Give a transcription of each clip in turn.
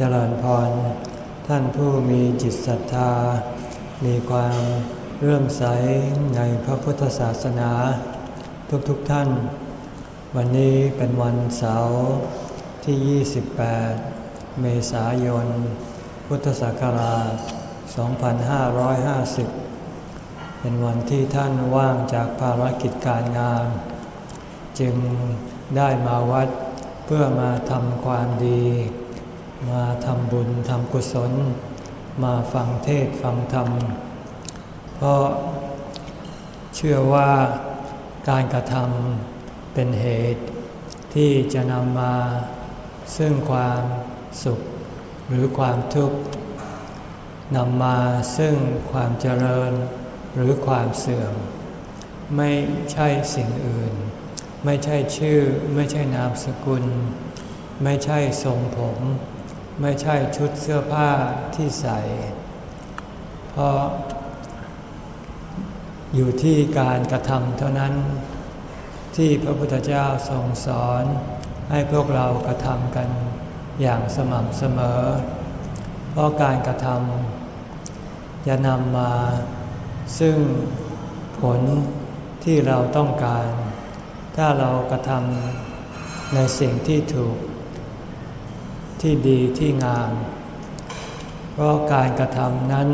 เจริญพร ท่านผู้มีจิตศรัทธา มีความเรื่อมใสในพระพุทธศาสนา ทุกๆทท่าน วันนี้เป็นวันเสาร์ที่ 28 เมษายน พุทธศักราช 2550 เป็นวันที่ท่านว่างจากภารกิจการงาน จึงได้มาวัดเพื่อมาทำความดี มาทำบุญทำกุศล มาฟังเทศฟังธรรม เพราะเชื่อว่าการกระทำเป็นเหตุที่จะนำมาซึ่งความสุขหรือความทุกข์นำมาซึ่งความเจริญหรือความเสื่อม ไม่ใช่สิ่งอื่น ไม่ใช่ชื่อ ไม่ใช่นามสกุล ไม่ใช่ทรงผม ไม่ใช่ชุดเสื้อผ้าที่ใส่ เพราะ อยู่ที่การกระทำเท่านั้น ที่พระพุทธเจ้าทรงสอนให้พวกเรากระทำกันอย่างสม่ำเสมอ เพราะการกระทำจะนำมา ซึ่งผลที่เราต้องการ ถ้าเรากระทำในสิ่งที่ถูก ที่ดีที่งาม เพราะการกระทำนั้น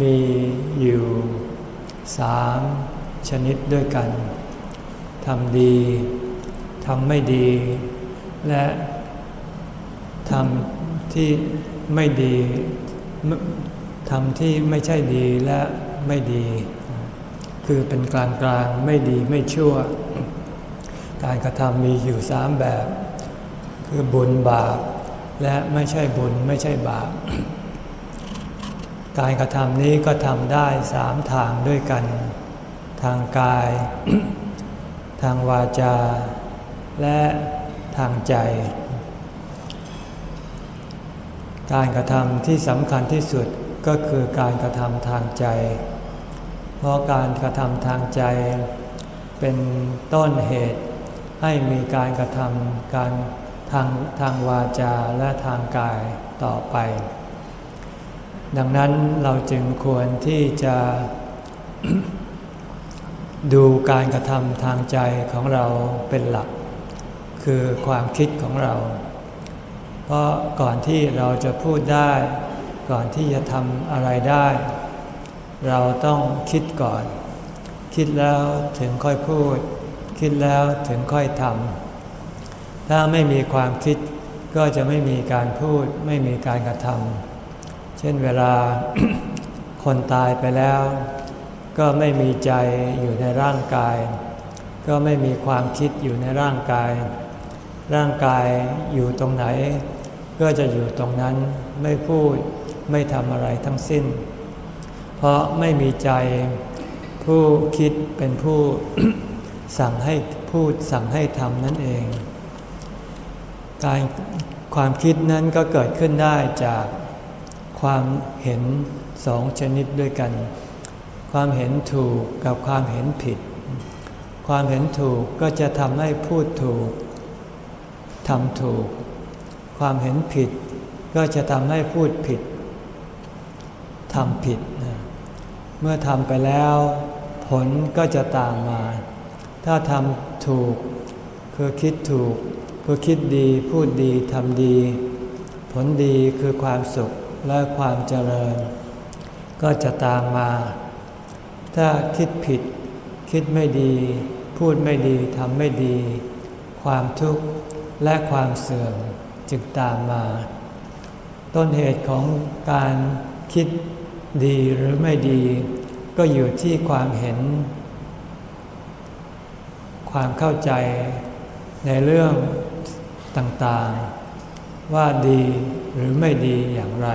มีอยู่สามชนิดด้วยกัน ทำดี ทำไม่ดี และทำที่ไม่ดี ทำที่ไม่ใช่ดีและไม่ดี คือเป็นกลางกลางไม่ดีไม่ชั่ว การกระทำมีอยู่สามแบบ คือบุญบาป และไม่ใช่บุญไม่ใช่บาป การกระทำนี้ก็ทำได้สามทางด้วยกัน ทางกาย ทางวาจา และทางใจ การกระทำที่สำคัญที่สุดก็คือการกระทำทางใจ เพราะการกระทำทางใจ เป็นต้นเหตุให้มีการกระทำการ ทางทางวาจาและทางกายต่อไป ดังนั้นเราจึงควรที่จะดูการกระทำทางใจของเราเป็นหลัก คือความคิดของเรา เพราะก่อนที่เราจะพูดได้ ก่อนที่จะทำอะไรได้ เราต้องคิดก่อน คิดแล้วถึงค่อยพูด คิดแล้วถึงค่อยทำ ถ้าไม่มีความคิดก็จะไม่มีการพูดไม่มีการกระทำเช่นเวลาคนตายไปแล้ว ก็ไม่มีใจอยู่ในร่างกาย ก็ไม่มีความคิดอยู่ในร่างกาย ร่างกายอยู่ตรงไหน ก็จะอยู่ตรงนั้นไม่พูดไม่ทำอะไรทั้งสิ้น เพราะไม่มีใจผู้คิดเป็นผู้สั่งให้พูดสั่งให้ทำนั่นเอง การความคิดนั้นก็เกิดขึ้นได้จากความเห็นสองชนิดด้วยกัน ความเห็นถูกกับความเห็นผิด ความเห็นถูกก็จะทำให้พูดถูกทำถูก ความเห็นผิดก็จะทำให้พูดผิดทำผิด เมื่อทำไปแล้ว ผลก็จะตามมา ถ้าทำถูกคือคิดถูก คือคิดดีพูดดีทำดี ผลดีคือความสุขและความเจริญ ก็จะตามมา ถ้าคิดผิด คิดไม่ดี พูดไม่ดีทำไม่ดี ความทุกข์และความเสื่อมจึงตามมา ต้นเหตุของการคิดดีหรือไม่ดี ก็อยู่ที่ความเห็น ความเข้าใจในเรื่อง ต่างๆ ว่าดีหรือไม่ดีอย่างไร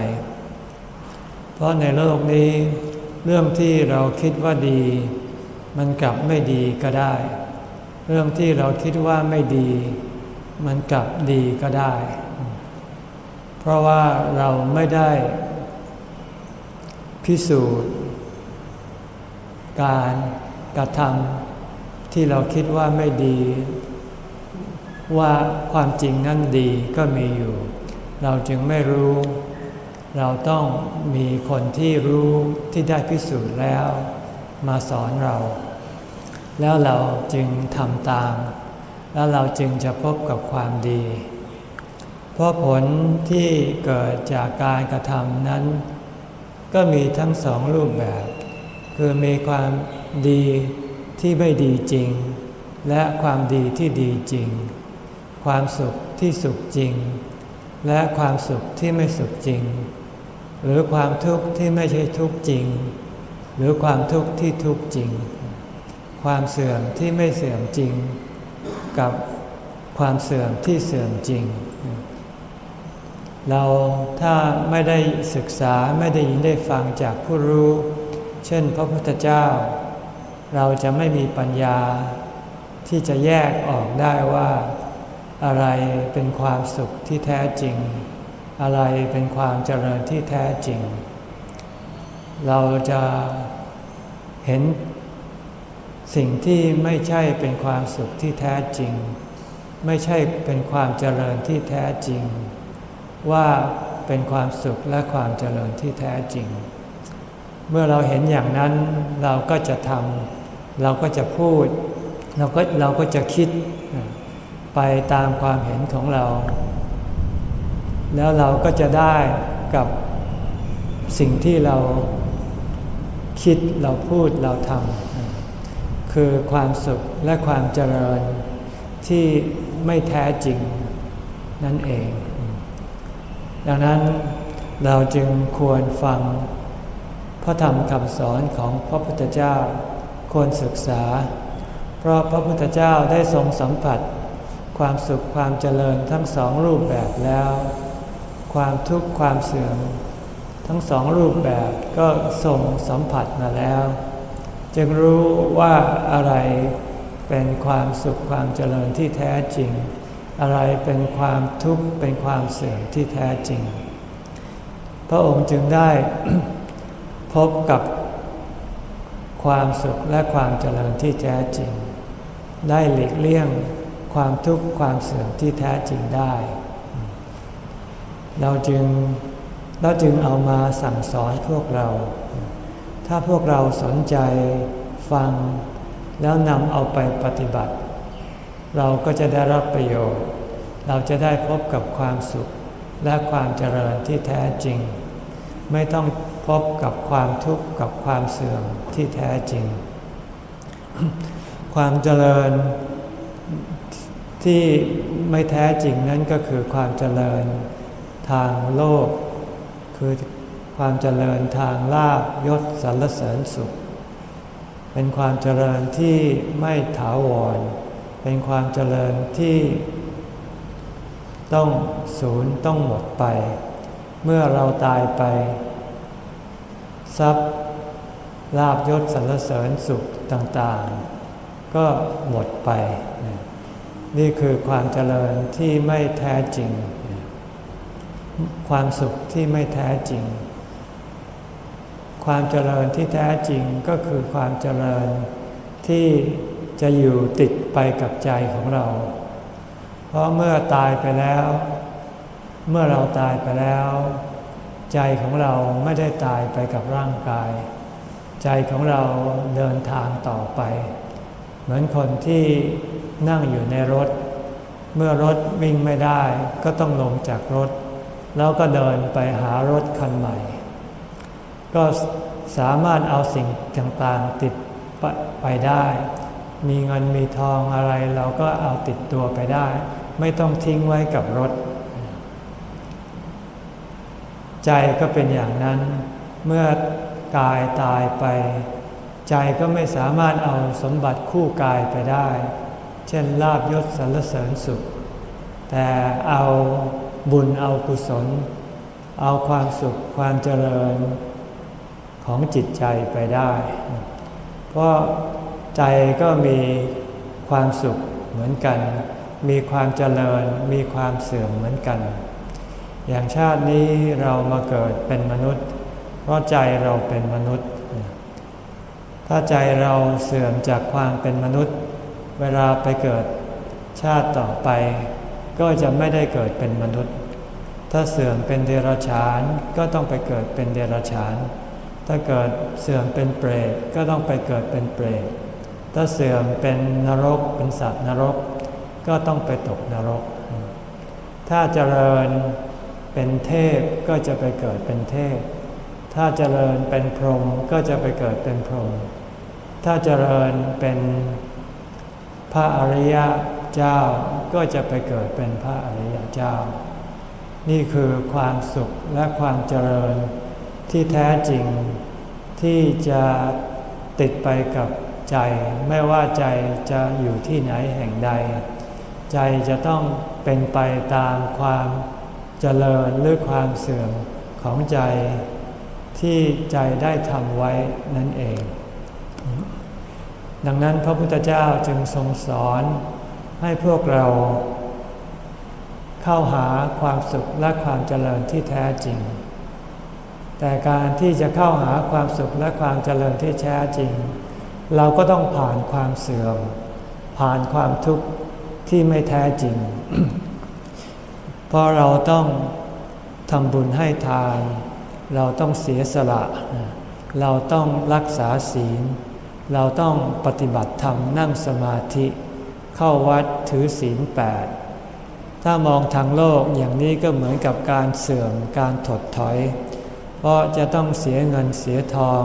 เพราะในโลกนี้ เรื่องที่เราคิดว่าดี มันกลับไม่ดีก็ได้ เรื่องที่เราคิดว่าไม่ดี มันกลับดีก็ได้ เพราะว่าเราไม่ได้ พิสูจน์ การกระทำที่เราคิดว่าไม่ดี ว่าความจริงนั่นดีก็มีอยู่ เราจึงไม่รู้ เราต้องมีคนที่รู้ที่ได้พิสูจน์แล้ว มาสอนเรา แล้วเราจึงทำตาม แล้วเราจึงจะพบกับความดี เพราะผลที่เกิดจากการกระทำนั้น ก็มีทั้งสองรูปแบบ คือมีความดีที่ไม่ดีจริง และความดีที่ดีจริง ความสุขที่สุขจริง และความสุขที่ไม่สุขจริง หรือความทุกข์ที่ไม่ใช่ทุกข์จริง หรือความทุกข์ที่ทุกข์จริง ความเสื่อมที่ไม่เสื่อมจริง กับความเสื่อมที่เสื่อมจริง เราถ้าไม่ได้ศึกษาไม่ได้ยินได้ฟังจากผู้รู้ เช่นพระพุทธเจ้า เราจะไม่มีปัญญาที่จะแยกออกได้ว่า อะไรเป็นความสุขที่แท้จริง อะไรเป็นความเจริญที่แท้จริง เราจะเห็นสิ่งที่ไม่ใช่เป็นความสุขที่แท้จริง ไม่ใช่เป็นความเจริญที่แท้จริง ว่าเป็นความสุขและความเจริญที่แท้จริง เมื่อเราเห็นอย่างนั้นเราก็จะทำเราก็จะพูด เราก็เราก็จะคิด ไปตามความเห็นของเรา แล้วเราก็จะได้กับสิ่งที่เราคิดเราพูดเราทำคือความสุขและความเจริญที่ไม่แท้จริงนั่นเอง ดังนั้นเราจึงควรฟังพระธรรมคำสอนของพระพุทธเจ้าควรศึกษา เพราะพระพุทธเจ้าได้ทรงสัมผัส ความสุขความเจริญทั้งสองรูปแบบแล้ว ความทุกข์ความเสื่อม ทั้งสองรูปแบบก็ทรงสัมผัสมาแล้ว จึงรู้ว่าอะไรเป็นความสุขความเจริญที่แท้จริง อะไรเป็นความทุกข์เป็นความเสื่อมที่แท้จริง พระองค์จึงได้พบกับความสุขและความเจริญที่แท้จริง ได้หลีกเลี่ยง ความทุกข์ความเสื่อมที่แท้จริงได้ เราจึงเราจึงเอามาสั่งสอนพวกเรา ถ้าพวกเราสนใจฟังแล้วนำเอาไปปฏิบัติ เราก็จะได้รับประโยชน์ เราจะได้พบกับความสุขและความเจริญที่แท้จริง ไม่ต้องพบกับความทุกข์กับความเสื่อมที่แท้จริง ความเจริญ ที่ไม่แท้จริงนั้นก็คือความเจริญทางโลก คือความเจริญทางลาบยศสรรเสริญสุข เป็นความเจริญที่ไม่ถาวร เป็นความเจริญที่ ต้องสูญต้องหมดไป เมื่อเราตายไป ทรัพย์ลาบยศสรรเสริญสุขต่างๆ ก็หมดไป นี่คือความเจริญที่ไม่แท้จริง ความสุขที่ไม่แท้จริง ความเจริญที่แท้จริงก็คือความเจริญที่จะอยู่ติดไปกับใจของเรา เพราะเมื่อตายไปแล้ว เมื่อเราตายไปแล้ว ใจของเราไม่ได้ตายไปกับร่างกาย ใจของเราเดินทางต่อไป มือนคนที่นั่งอยู่ในรถ เมื่อรถวิ่งไม่ได้ก็ต้องลงจากรถ แล้วก็เดินไปหารถคันใหม่ ก็สามารถเอาสิ่งต่างๆติดไปได้ มีเงินมีทองอะไรเราก็เอาติดตัวไปได้ ไม่ต้องทิ้งไว้กับรถ ใจก็เป็นอย่างนั้น เมื่อกายตายไป ใจก็ไม่สามารถเอาสมบัติคู่กายไปได้ เช่นลาบยศสรรเสริญสุข แต่เอาบุญเอากุศล เอาความสุขความเจริญของจิตใจไปได้ เพราะใจก็มีความสุขเหมือนกัน มีความเจริญ มีความเสื่อมเหมือนกัน อย่างชาตินี้เรามาเกิดเป็นมนุษย์ เพราะใจเราเป็นมนุษย์ ถ้าใจเราเสื่อมจากความเป็นมนุษย์ เวลาไปเกิดชาติต่อไป ก็จะไม่ได้เกิดเป็นมนุษย์ ถ้าเสื่อมเป็นเดรัจฉานก็ต้องไปเกิดเป็นเดรัจฉาน ถ้าเกิดเสื่อมเป็นเปรตก็ต้องไปเกิดเป็นเปรต ถ้าเสื่อมเป็นนรกเป็นสัตว์นรก ก็ต้องไปตกนรก ถ้าเจริญเป็นเทพก็จะไปเกิดเป็นเทพ ถ้าเจริญเป็นพรหมก็จะไปเกิดเป็นพรหม ถ้าเจริญเป็นพระอริยเจ้าก็จะไปเกิดเป็นพระอริยเจ้า นี่คือความสุขและความเจริญที่แท้จริงที่จะติดไปกับใจ ไม่ว่าใจจะอยู่ที่ไหนแห่งใด ใจจะต้องเป็นไปตามความเจริญหรือความเสื่อมของใจที่ใจได้ทำไว้นั่นเอง ดังนั้นพระพุทธเจ้าจึงทรงสอนให้พวกเราเข้าหาความสุขและความเจริญที่แท้จริง แต่การที่จะเข้าหาความสุขและความเจริญที่แท้จริง เราก็ต้องผ่านความเสื่อม ผ่านความทุกข์ที่ไม่แท้จริง เพราะเราต้องทำบุญให้ทาน เราต้องเสียสละ เราต้องรักษาศีล เราต้องปฏิบัติธรรมนั่งสมาธิ เข้าวัดถือศีลแปดถ้ามองทางโลกอย่างนี้ก็เหมือนกับการเสื่อมการถดถอย เพราะจะต้องเสียเงินเสียทอง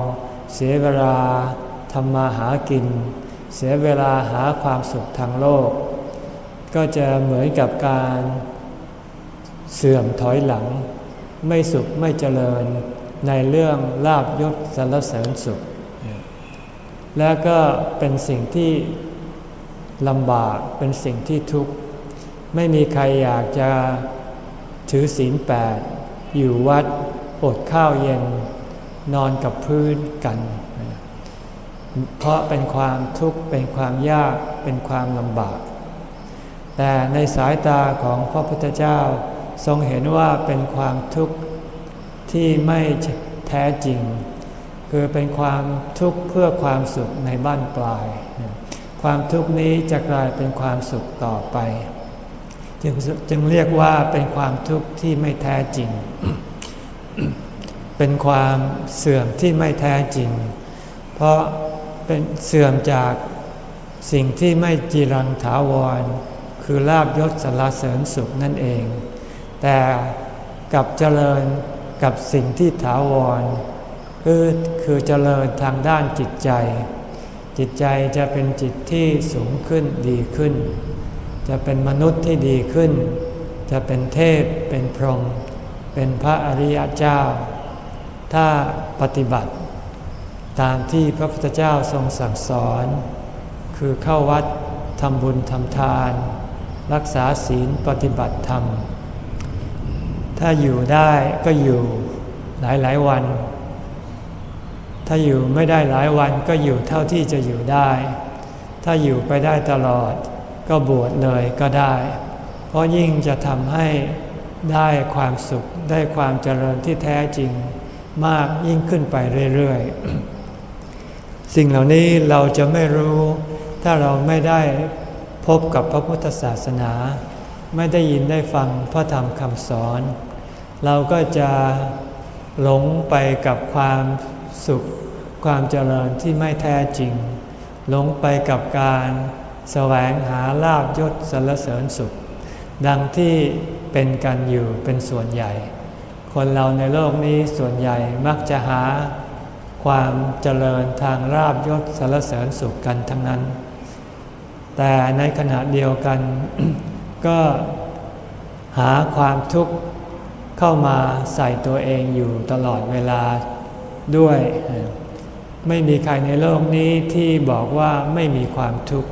เสียเวลาทำมาหากิน เสียเวลาหาความสุขทางโลก ก็จะเหมือนกับการเสื่อมถอยหลัง ไม่สุขไม่เจริญในเรื่องลาบยศสรรเสริญสุข และก็เป็นสิ่งที่ลำบากเป็นสิ่งที่ทุกข์ ไม่มีใครอยากจะถือศีลแปดอยู่วัดอดข้าวเย็นนอนกับพื้นกัน เพราะเป็นความทุกข์เป็นความยากเป็นความลำบาก แต่ในสายตาของพระพุทธเจ้าทรงเห็นว่าเป็นความทุกข์ที่ไม่แท้จริง คือเป็นความทุกข์เพื่อความสุขในบ้านปลาย ความทุกข์นี้จะกลายเป็นความสุขต่อไป จึงจึงเรียกว่าเป็นความทุกข์ที่ไม่แท้จริง เป็นความเสื่อมที่ไม่แท้จริง เพราะเป็นเสื่อมจากสิ่งที่ไม่จีรังถาวร คือลาบยศสารเสริญสุขนั่นเอง แต่กับเจริญกับสิ่งที่ถาวร คือคือเจริญทางด้านจิตใจ จิตใจจะเป็นจิตที่สูงขึ้นดีขึ้น จะเป็นมนุษย์ที่ดีขึ้น จะเป็นเทพเป็นพรหมเป็นพระอริยเจ้า ถ้าปฏิบัติ ตามที่พระพุทธเจ้าทรงสั่งสอน คือเข้าวัดทำบุญทำทาน รักษาศีลปฏิบัติธรรม ถ้าอยู่ได้ก็อยู่หลายหลายวัน ถ้าอยู่ไม่ได้หลายวันก็อยู่เท่าที่จะอยู่ได้ ถ้าอยู่ไปได้ตลอด ก็บวชเลยก็ได้ เพราะยิ่งจะทำให้ได้ความสุขได้ความเจริญที่แท้จริงมากยิ่งขึ้นไปเรื่อยๆ สิ่งเหล่านี้เราจะไม่รู้ ถ้าเราไม่ได้พบกับพระพุทธศาสนา ไม่ได้ยินได้ฟังพระธรรมคำสอน เราก็จะหลงไปกับความ สุข ความเจริญที่ไม่แท้จริง หลงไปกับการแสวงหาลาบยศสรรเสริญสุข ดังที่เป็นกันอยู่เป็นส่วนใหญ่ คนเราในโลกนี้ส่วนใหญ่มักจะหา ความเจริญทางลาบยศสรรเสริญสุขกันทั้งนั้น แต่ในขณะเดียวกัน ก็หาความทุกข์เข้ามาใส่ตัวเองอยู่ตลอดเวลา ด้วย ไม่มีใครในโลกนี้ที่บอกว่าไม่มีความทุกข์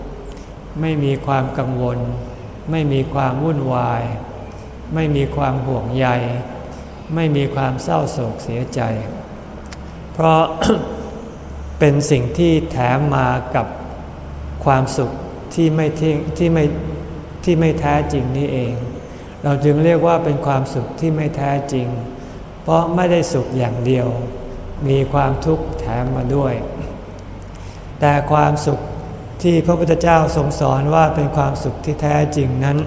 ไม่มีความกังวล ไม่มีความวุ่นวาย ไม่มีความห่วงใย ไม่มีความเศร้าโศกเสียใจ เพราะเป็นสิ่งที่แถมมากับความสุขที่ไม่ทที่ไม่ที่ไม่แท้จริงนี่เอง เราจึงเรียกว่าเป็นความสุขที่ไม่แท้จริง เพราะไม่ได้สุขอย่างเดียว มีความทุกข์แถมมาด้วย แต่ความสุขที่พระพุทธเจ้าทรงสอนว่าเป็นความสุขที่แท้จริงนั้น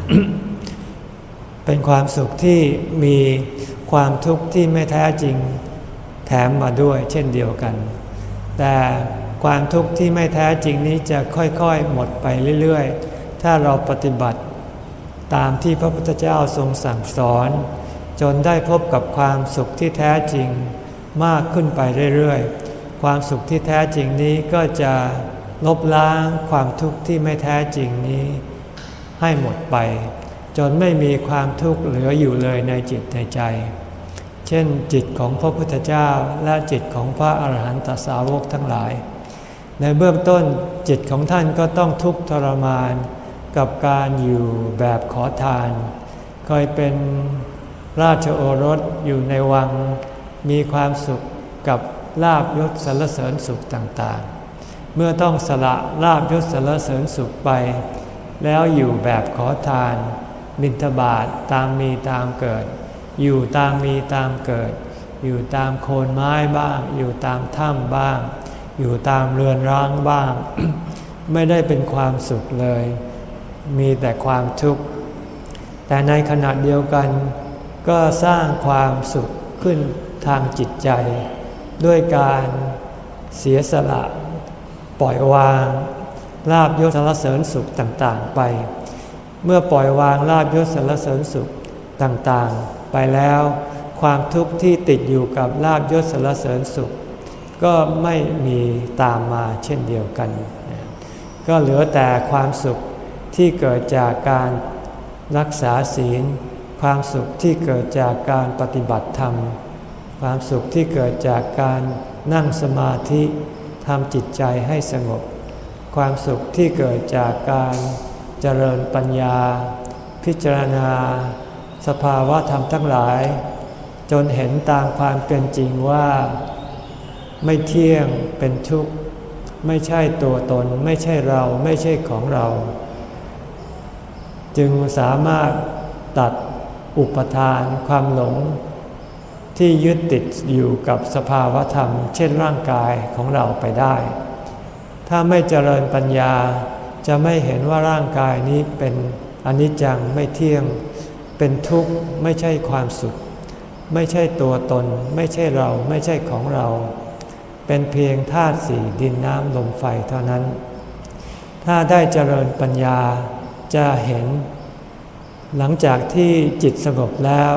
เป็นความสุขที่มีความทุกข์ที่ไม่แท้จริงแถมมาด้วยเช่นเดียวกัน แต่ความทุกข์ที่ไม่แท้จริงนี้จะค่อยๆ หมดไปเรื่อยๆ ถ้าเราปฏิบัติ ตามที่พระพุทธเจ้าทรงสั่งสอน จนได้พบกับความสุขที่แท้จริง มากขึ้นไปเรื่อยๆ ความสุขที่แท้จริงนี้ก็จะลบล้างความทุกข์ที่ไม่แท้จริงนี้ ให้หมดไป จนไม่มีความทุกข์เหลืออยู่เลยในจิตในใจ เช่นจิตของพระพุทธเจ้าและจิตของพระอาหารหันตสาวกทั้งหลาย ในเบื้องต้นจิตของท่านก็ต้องทุกข์ทรมาน กับการอยู่แบบขอทาน เคยเป็นราชโอรสอยู่ในวัง มีความสุขกับลาบยศสรรเสริญสุขต่างๆ เมื่อต้องสละลาบยศสรรเสริญสุขไป แล้วอยู่แบบขอทาน บิณฑบาตตามมีตามเกิด อยู่ตามมีตามเกิด อยู่ตามโคนไม้บ้าง อยู่ตามถ้ำบ้าง อยู่ตามเรือนร้างบ้าง ไม่ได้เป็นความสุขเลย มีแต่ความทุกข์ แต่ในขณะเดียวกันก็สร้างความสุขขึ้น ทางจิตใจ ด้วยการเสียสละ ปล่อยวางลาบยศสารเสริญสุขต่างๆไป เมื่อปล่อยวางลาบยศสารเสริญสุขต่างๆ ไปแล้ว ความทุกข์ที่ติดอยู่กับลาบยศสารเสริญสุข ก็ไม่มีตามมาเช่นเดียวกัน ก็เหลือแต่ความสุขที่เกิดจากการรักษาศีล ความสุขที่เกิดจากการปฏิบัติธรรม ความสุขที่เกิดจากการนั่งสมาธิทำจิตใจให้สงบ ความสุขที่เกิดจากการเจริญปัญญา พิจารณา สภาวะธรรมทั้งหลาย จนเห็นตามความเป็นจริงว่า ไม่เที่ยงเป็นทุกข์ ไม่ใช่ตัวตน ไม่ใช่เราไม่ใช่ของเรา จึงสามารถตัดอุปทานความหลง ที่ยึดติดอยู่กับสภาวธรรม เช่นร่างกายของเราไปได้ ถ้าไม่เจริญปัญญาจะไม่เห็นว่าร่างกายนี้เป็นอนิจจังไม่เที่ยง เป็นทุกข์ไม่ใช่ความสุข ไม่ใช่ตัวตน ไม่ใช่เราไม่ใช่ของเรา เป็นเพียงธาตุสี่ดินน้ำลมไฟเท่านั้น ถ้าได้เจริญปัญญาจะเห็น หลังจากที่จิตสงบแล้ว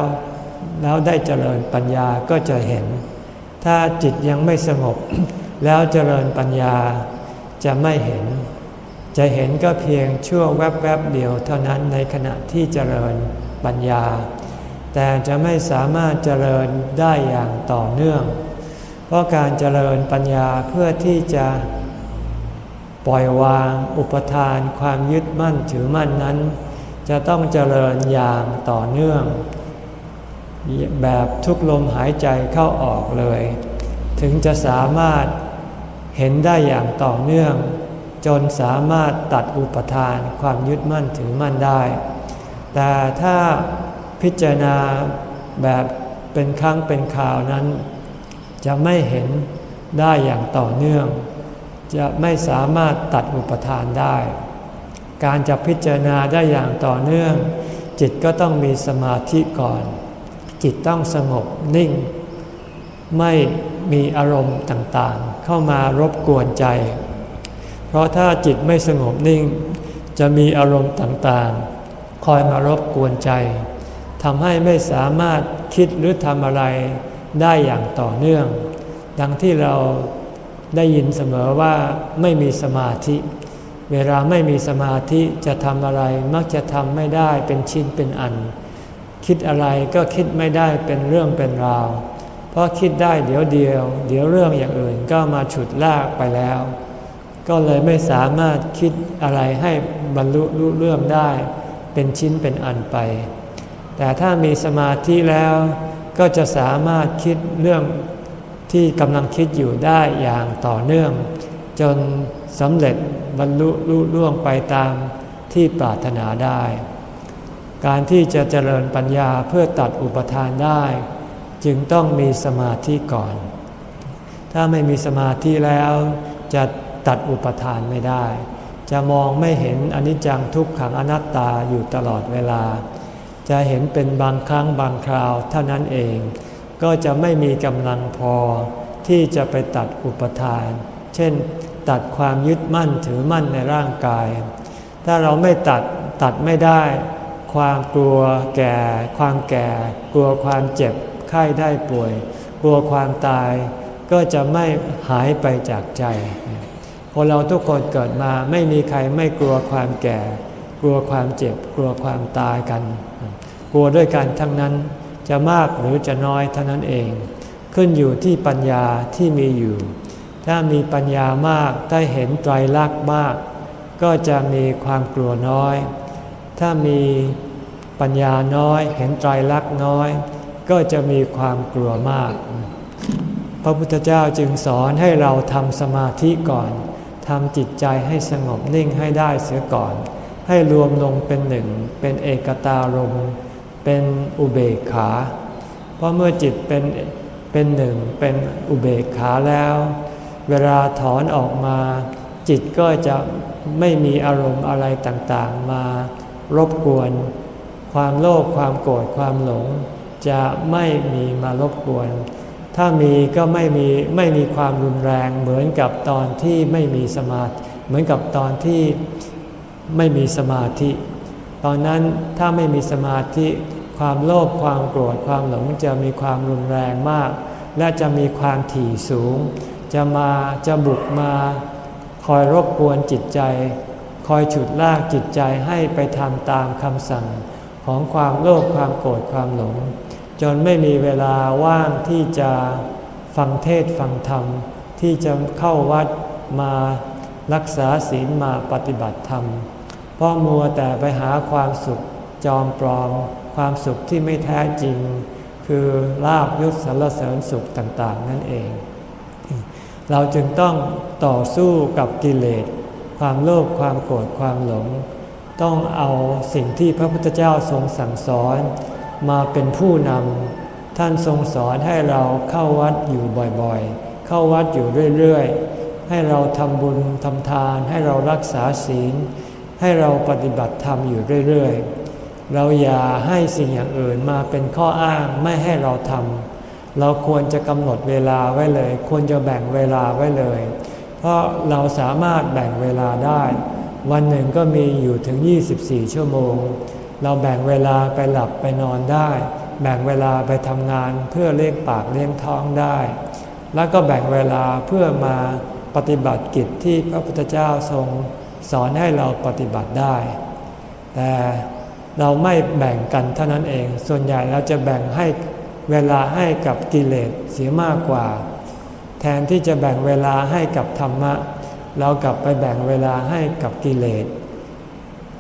แล้วได้เจริญปัญญาก็จะเห็น ถ้าจิตยังไม่สงบ แล้วเจริญปัญญาจะไม่เห็น จะเห็นก็เพียงชั่วแวบๆเดียวเท่านั้นในขณะที่เจริญปัญญา แต่จะไม่สามารถเจริญได้อย่างต่อเนื่อง เพราะการเจริญปัญญาเพื่อที่จะปล่อยวางอุปทานความยึดมั่นถือมั่นนั้น จะต้องเจริญอย่างต่อเนื่อง แบบทุกลมหายใจเข้าออกเลย ถึงจะสามารถเห็นได้อย่างต่อเนื่อง จนสามารถตัดอุปทานความยึดมั่นถือมั่นได้ แต่ถ้าพิจารณาแบบเป็นครั้งเป็นคราวนั้น จะไม่เห็นได้อย่างต่อเนื่อง จะไม่สามารถตัดอุปทานได้ การจะพิจารณาได้อย่างต่อเนื่อง จิตก็ต้องมีสมาธิก่อน จิตต้องสงบนิ่ง ไม่มีอารมณ์ต่างๆ เข้ามารบกวนใจ เพราะถ้าจิตไม่สงบนิ่ง จะมีอารมณ์ต่างๆ คอยมารบกวนใจทำให้ไม่สามารถคิดหรือทำอะไรได้อย่างต่อเนื่อง ดังที่เราได้ยินเสมอว่าไม่มีสมาธิ เวลาไม่มีสมาธิจะทำอะไรมักจะทำไม่ได้เป็นชิ้นเป็นอัน คิดอะไรก็คิดไม่ได้เป็นเรื่องเป็นราว เพราะคิดได้เดี๋ยวเดียว เดี๋ยวเรื่องอย่างอื่นก็มาฉุดลากไปแล้ว ก็เลยไม่สามารถคิดอะไรให้บรรลุรู้เรื่องได้ เป็นชิ้นเป็นอันไป แต่ถ้ามีสมาธิแล้วก็จะสามารถคิดเรื่องที่กำลังคิดอยู่ได้อย่างต่อเนื่อง จนสำเร็จบรรลุลุล่วงไปตามที่ปรารถนาได้ การที่จะเจริญปัญญาเพื่อตัดอุปทานได้ จึงต้องมีสมาธิก่อน ถ้าไม่มีสมาธิแล้วจะตัดอุปทานไม่ได้ จะมองไม่เห็นอนิจจังทุกขังอนัตตาอยู่ตลอดเวลา จะเห็นเป็นบางครั้งบางคราวเท่านั้นเอง ก็จะไม่มีกำลังพอที่จะไปตัดอุปทาน เช่น ตัดความยึดมั่นถือมั่นในร่างกาย ถ้าเราไม่ตัดตัดไม่ได้ ความกลัวแก่ ความแก่ กลัวความเจ็บไข้ได้ป่วย กลัวความตาย ก็จะไม่หายไปจากใจคนเราทุกคนเกิดมาไม่มีใครไม่กลัวความแก่ กลัวความเจ็บ กลัวความตายกัน กลัวด้วยกันทั้งนั้นจะมากหรือจะน้อยเท่านั้นเอง ขึ้นอยู่ที่ปัญญาที่มีอยู่ ถ้ามีปัญญามากถ้าเห็นไตรลักษณ์มาก ก็จะมีความกลัวน้อย ถ้ามีปัญญาน้อยเห็นไตรลักษณ์น้อย ก็จะมีความกลัวมาก พระพุทธเจ้าจึงสอนให้เราทำสมาธิก่อนทำจิตใจให้สงบนิ่งให้ได้เสียก่อน ให้รวมลงเป็นหนึ่ง เป็นเอกตารมเป็นอุเบกขา เพราะเมื่อจิตเป็นเป็นหนึ่งเป็นอุเบกขาแล้ว เวลาถอนออกมา จิตก็จะไม่มีอารมณ์อะไรต่างๆมา รบกวน ความโลภความโกรธความหลง จะไม่มีมารบกวน ถ้ามีก็ไม่มีไม่มีความรุนแรงเหมือนกับตอนที่ไม่มีสมาธิเหมือนกับตอนที่ไม่มีสมาธิ ตอนนั้นถ้าไม่มีสมาธิ ความโลภความโกรธความหลงจะมีความรุนแรงมาก และจะมีความถี่สูง จะมาจะบุกมาคอยรบกวนจิตใจ อยฉุดลากจิตใจให้ไปทำตามคำสั่งของความโลภความโกรธความหลง จนไม่มีเวลาว่างที่จะฟังเทศฟังธรรม ที่จะเข้าวัดมารักษาศีลมาปฏิบัติธรรม เพราะมัวแต่ไปหาความสุขจอมปลอม ความสุขที่ไม่แท้จริง คือลาบยศสารเสริญสุขต่างๆ นั่นเอง เราจึงต้องต่อสู้กับกิเลส ความโลภความโกรธความหลง ต้องเอาสิ่งที่พระพุทธเจ้าทรงสั่งสอน มาเป็นผู้นำท่านทรงสอนให้เราเข้าวัดอยู่บ่อยๆ เข้าวัดอยู่เรื่อยๆ ให้เราทำบุญทำทานให้เรารักษาศีล ให้เราปฏิบัติธรรมอยู่เรื่อยๆ เราอย่าให้สิ่งอย่างอื่นมาเป็นข้ออ้างไม่ให้เราทำเราควรจะกำหนดเวลาไว้เลย ควรจะแบ่งเวลาไว้เลย เพราะเราสามารถแบ่งเวลาได้ วันหนึ่งก็มีอยู่ถึง 24 ชั่วโมง เราแบ่งเวลาไปหลับไปนอนได้ แบ่งเวลาไปทำงานเพื่อเลี้ยงปากเลี้ยงท้องได้ แล้วก็แบ่งเวลาเพื่อมาปฏิบัติกิจที่พระพุทธเจ้าทรงสอนให้เราปฏิบัติได้ แต่เราไม่แบ่งกันเท่านั้นเอง ส่วนใหญ่เราจะแบ่งให้เวลาให้กับกิเลสเสียมากกว่า แทนที่จะแบ่งเวลาให้กับธรรมะ เรากลับไปแบ่งเวลาให้กับกิเลส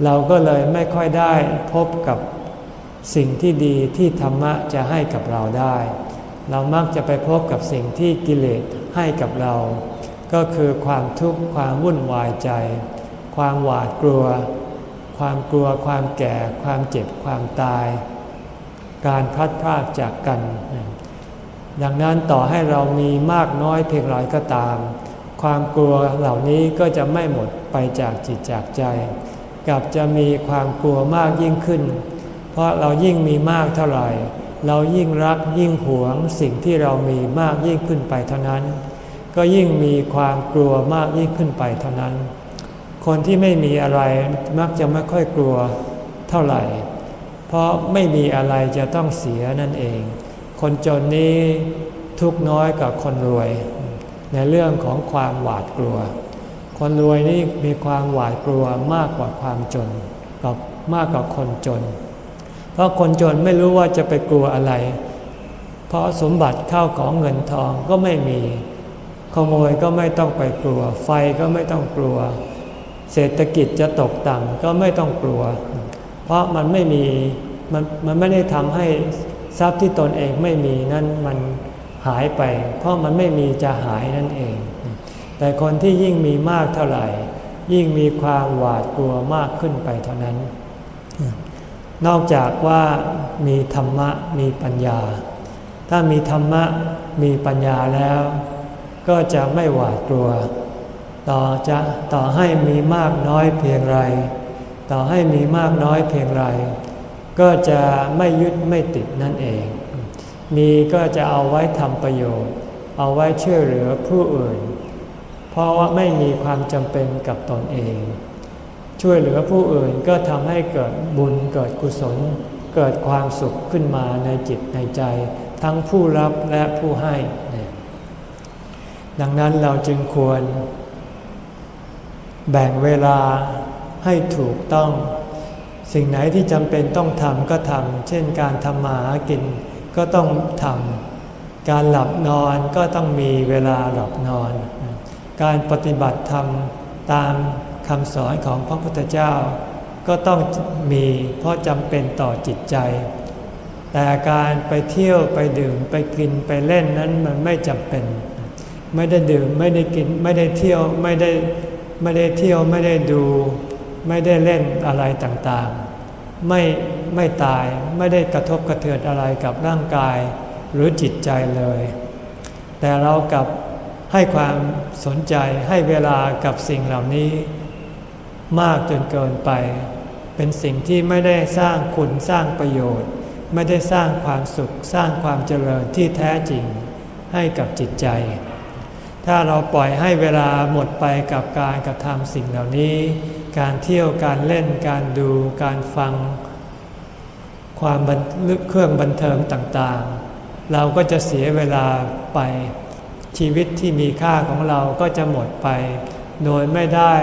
เราก็เลยไม่ค่อยได้พบกับสิ่งที่ดีที่ธรรมะจะให้กับเราได้ เรามักจะไปพบกับสิ่งที่กิเลสให้กับเรา ก็คือความทุกข์ความวุ่นวายใจ ความหวาดกลัว ความกลัวความแก่ ความเจ็บความตาย การพัดพลาดจากกัน ดังนั้นต่อให้เรามีมากน้อยเพียงไรก็ตาม ความกลัวเหล่านี้ก็จะไม่หมดไปจากจิตจากใจ กลับจะมีความกลัวมากยิ่งขึ้น เพราะเรายิ่งมีมากเท่าไหร่ เรายิ่งรักยิ่งหวงสิ่งที่เรามีมากยิ่งขึ้นไปเท่านั้น ก็ยิ่งมีความกลัวมากยิ่งขึ้นไปเท่านั้น คนที่ไม่มีอะไรมักจะไม่ค่อยกลัวเท่าไหร่ เพราะไม่มีอะไรจะต้องเสียนั่นเอง คนจนนี้ทุกน้อยกับคนรวย ในเรื่องของความหวาดกลัว คนรวยนี่มีความหวาดกลัวมากกว่าความจนกับมากกว่าคนจน เพราะคนจนไม่รู้ว่าจะไปกลัวอะไร เพราะสมบัติเข้าของเงินทองก็ไม่มี ขโมยก็ไม่ต้องไปกลัว ไฟก็ไม่ต้องกลัว เศรษฐกิจจะตกต่ำก็ไม่ต้องกลัว เพราะมันไม่มีมันมันไม่ได้ทำให้ ทรัพย์ที่ตนเองไม่มีนั่นมันหายไป เพราะมันไม่มีจะหายนั่นเอง แต่คนที่ยิ่งมีมากเท่าไหร่ ยิ่งมีความหวาดกลัวมากขึ้นไปเท่านั้น นอกจากว่ามีธรรมะมีปัญญา ถ้ามีธรรมะมีปัญญาแล้ว ก็จะไม่หวาดกลัว ต่อจะต่อให้มีมากน้อยเพียงไร ต่อให้มีมากน้อยเพียงไร ก็จะไม่ยึดไม่ติดนั่นเอง มีก็จะเอาไว้ทำประโยชน์ เอาไว้ช่วยเหลือผู้อื่น เพราะว่าไม่มีความจำเป็นกับตนเอง ช่วยเหลือผู้อื่นก็ทำให้เกิดบุญเกิดกุศล เกิดความสุขขึ้นมาในจิตในใจ ทั้งผู้รับและผู้ให้ ดังนั้นเราจึงควร แบ่งเวลาให้ถูกต้อง สิ่งไหนที่จำเป็นต้องทำก็ทำเช่นการทำมาหากินก็ต้องทำการหลับนอนก็ต้องมีเวลาหลับนอน การปฏิบัติธรรมตามคำสอนของพระพุทธเจ้า ก็ต้องมีเพราะจำเป็นต่อจิตใจ แต่การไปเที่ยวไปดื่มไปกินไปเล่นนั้นมันไม่จำเป็น ไม่ได้ดื่มไม่ได้กินไม่ได้เที่ยวไม่ได้ไม่ได้เที่ยวไม่ได้ดู ไม่ได้เล่นอะไรต่างๆ ไม่ไม่ตายไม่ได้กระทบกระเทือนอะไรกับร่างกายหรือจิตใจเลย แต่เรากับให้ความสนใจให้เวลากับสิ่งเหล่านี้ มากจนเกินไป เป็นสิ่งที่ไม่ได้สร้างคุณสร้างประโยชน์ ไม่ได้สร้างความสุขสร้างความเจริญที่แท้จริงให้กับจิตใจ ถ้าเราปล่อยให้เวลาหมดไปกับการกระทำสิ่งเหล่านี้ การเที่ยวการเล่นการดูการฟัง ความเครื่องบันเทิงต่างๆ เราก็จะเสียเวลาไปชีวิตที่มีค่าของเราก็จะหมดไป โดยไม่ได้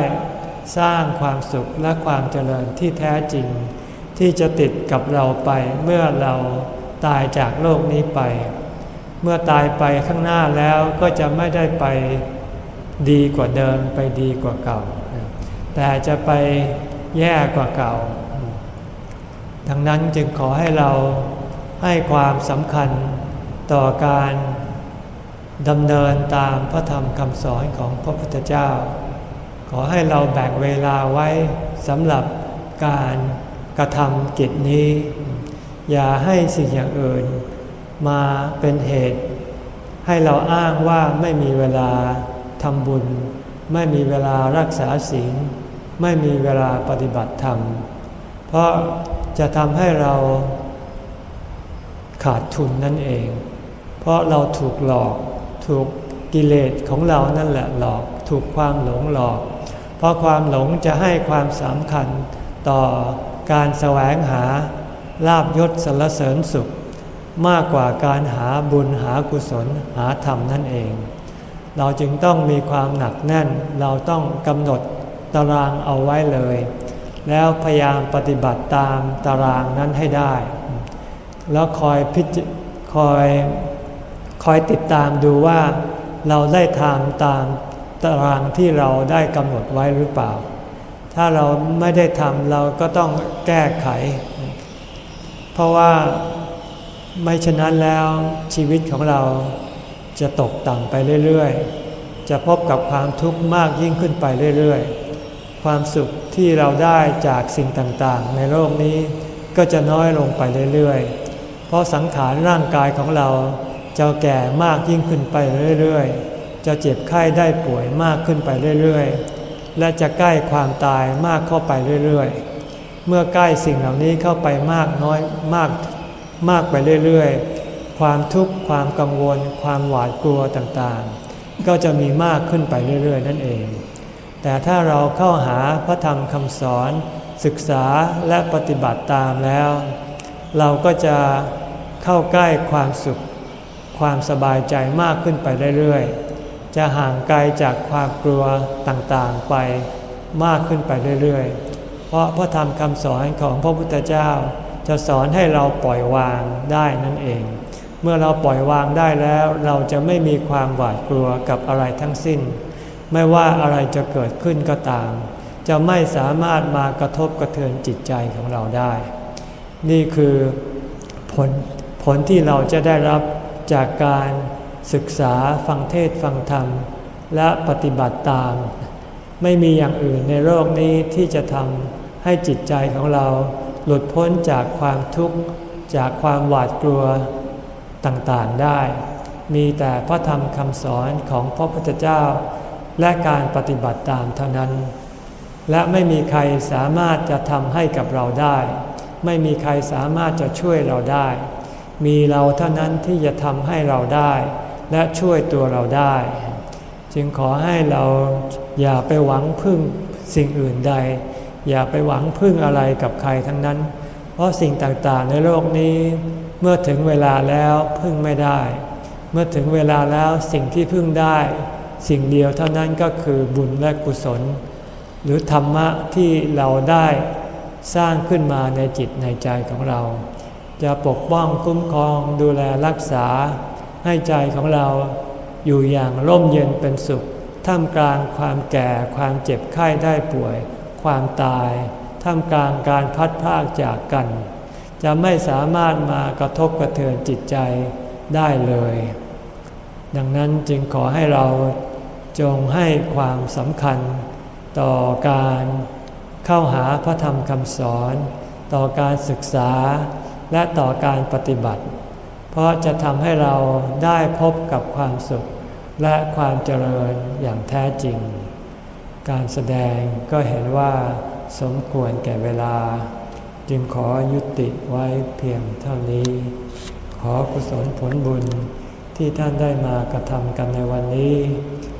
สร้างความสุขและความเจริญที่แท้จริง ที่จะติดกับเราไปเมื่อเราตายจากโลกนี้ไป เมื่อตายไปข้างหน้าแล้วก็จะไม่ได้ไปดีกว่าเดิมไปดีกว่าเก่า แต่จะไปแย่กว่าเก่า ดังนั้นจึงขอให้เราให้ความสำคัญต่อการดำเนินตามพระธรรมคำสอนของพระพุทธเจ้า ขอให้เราแบ่งเวลาไว้สำหรับการกระทำกิจนี้ อย่าให้สิ่งอย่างอื่น มาเป็นเหตุ ให้เราอ้างว่าไม่มีเวลาทำบุญ ไม่มีเวลารักษาศีล ไม่มีเวลาปฏิบัติธรรม เพราะจะทำให้เราขาดทุนนั่นเอง เพราะเราถูกหลอก ถูกกิเลสของเรานั่นแหละหลอก ถูกความหลงหลอก เพราะความหลงจะให้ความสำคัญต่อการแสวงหาลาบยศสรรเสริญสุข มากกว่าการหาบุญหากุศลหาธรรมนั่นเอง เราจึงต้องมีความหนักแน่น เราต้องกำหนด ตารางเอาไว้เลย แล้วพยายามปฏิบัติตามตารางนั้นให้ได้ แล้วคอยพิจคอยคอยติดตามดูว่าเราได้ทำตามตารางที่เราได้กำหนดไว้หรือเปล่า ถ้าเราไม่ได้ทำเราก็ต้องแก้ไข เพราะว่าไม่ฉะนั้นแล้วชีวิตของเราจะตกต่ำไปเรื่อยๆ จะพบกับความทุกข์มากยิ่งขึ้นไปเรื่อยๆ ความสุขที่เราได้จากสิ่งต่างๆ ในโลกนี้ก็จะน้อยลงไปเรื่อยๆ เพราะสังขารร่างกายของเราจะแก่มากยิ่งขึ้นไปเรื่อยๆ จะเจ็บไข้ได้ป่วยมากขึ้นไปเรื่อยๆ และจะใกล้ความตายมากเข้าไปเรื่อยๆ เมื่อใกล้สิ่งเหล่านี้เข้าไปมากน้อยมากมากไปเรื่อยๆ ความทุกข์ความกังวล ความหวาดกลัวต่างๆ ก็จะมีมากขึ้นไปเรื่อยๆ นั่นเอง แต่ถ้าเราเข้าหาพระธรรมคำสอนศึกษาและปฏิบัติตามแล้ว เราก็จะเข้าใกล้ความสุข ความสบายใจมากขึ้นไปเรื่อยๆ จะห่างไกลจากความกลัวต่างๆไปมากขึ้นไปเรื่อยๆ เพราะพระธรรมคำสอนของพระพุทธเจ้า จะสอนให้เราปล่อยวางได้นั่นเอง เมื่อเราปล่อยวางได้แล้ว เราจะไม่มีความหวาดกลัวกับอะไรทั้งสิ้น ไม่ว่าอะไรจะเกิดขึ้นก็ตาม จะไม่สามารถมากระทบกระเทือนจิตใจของเราได้ นี่คือผลผลที่เราจะได้รับจากการศึกษาฟังเทศฟังธรรม และปฏิบัติตาม ไม่มีอย่างอื่นในโลกนี้ที่จะทำให้จิตใจของเราหลุดพ้นจากความทุกข์จากความหวาดกลัวต่างๆได้ มีแต่พระธรรมคำสอนของพระพุทธเจ้า และการปฏิบัติตามเท่านั้น และไม่มีใครสามารถจะทำให้กับเราได้ ไม่มีใครสามารถจะช่วยเราได้ มีเราเท่านั้นที่จะทำให้เราได้ และช่วยตัวเราได้ จึงขอให้เราอย่าไปหวังพึ่งสิ่งอื่นใด อย่าไปหวังพึ่งอะไรกับใครทั้งนั้น เพราะสิ่งต่างๆในโลกนี้ เมื่อถึงเวลาแล้วพึ่งไม่ได้ เมื่อถึงเวลาแล้วสิ่งที่พึ่งได้ สิ่งเดียวเท่านั้นก็คือบุญและกุศล หรือธรรมะที่เราได้สร้างขึ้นมาในจิตในใจของเรา จะปกป้องคุ้มครองดูแลรักษา ให้ใจของเราอยู่อย่างร่มเย็นเป็นสุข ท่ามกลางความแก่ความเจ็บไข้ได้ป่วย ความตาย ท่ามกลางการพัดพากจากกัน จะไม่สามารถมากระทบกระเทือนจิตใจได้เลย ดังนั้นจึงขอให้เรา จงให้ความสำคัญ ต่อการเข้าหาพระธรรมคำสอน ต่อการศึกษาและต่อการปฏิบัติ เพราะจะทำให้เราได้พบกับความสุขและความเจริญอย่างแท้จริง การแสดงก็เห็นว่าสมควรแก่เวลา จึงขอยุติไว้เพียงเท่านี้ ขอกุศลผลบุญที่ท่านได้มากระทำกันในวันนี้